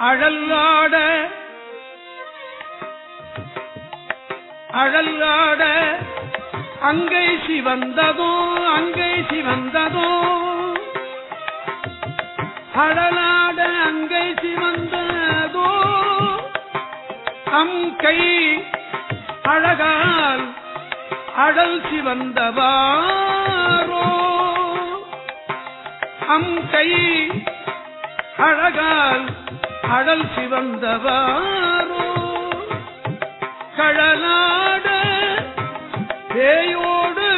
அழல்லாட அழல்லாட அங்கை சிவந்ததோ அங்கை சிவந்ததோ அழலாட அங்கை சிவந்ததோ அம் கை அழகால் அழல் சிவந்தவாரோ. அம் கை அழகால் கடல் சிவந்தவாரோ? கடலாட பேயோடு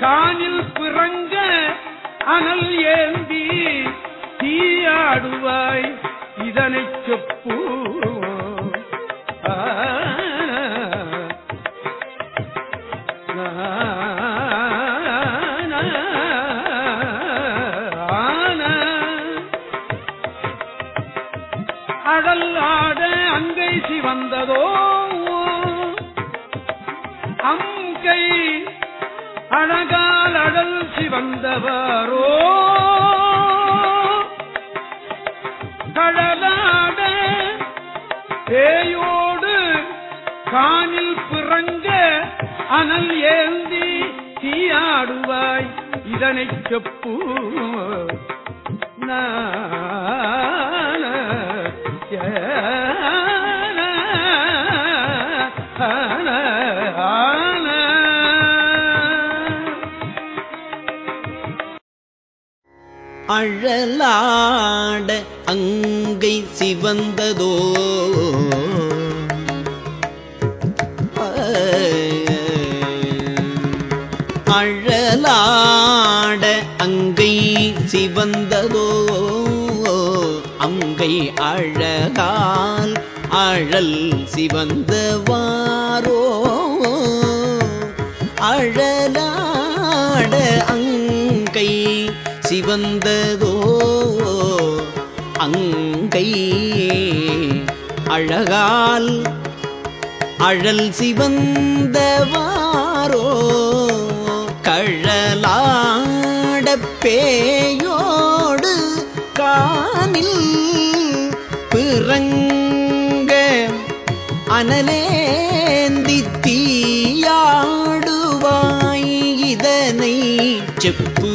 காணில் பிறங்க அனல் ஏந்தி தீயாடுவாய் இதனை செப்பு ஆ, அடல் ஆட அங்கை சிவந்ததோ? அங்கை அழகால் அடல் சிவந்தவரோ? கடலாட பேயோடு காணில் பிறங்க அனல் ஏந்தி தீயாடுவாய். இதனை செப்பு நான் அழலாட அங்கை சிவந்ததோ? அழலாட அங்கை சிவந்ததோ? அங்கை அழகால் அழல் சிவந்தவாரோ அழலாட அங்கை சிவந்ததோ. அங்கை அழகால் அழல் சிவந்தவாரோ கழலாட பேயோ. காணில் பிறங்க அனலேந்தி தீயாடுவாய் இதனை செப்பு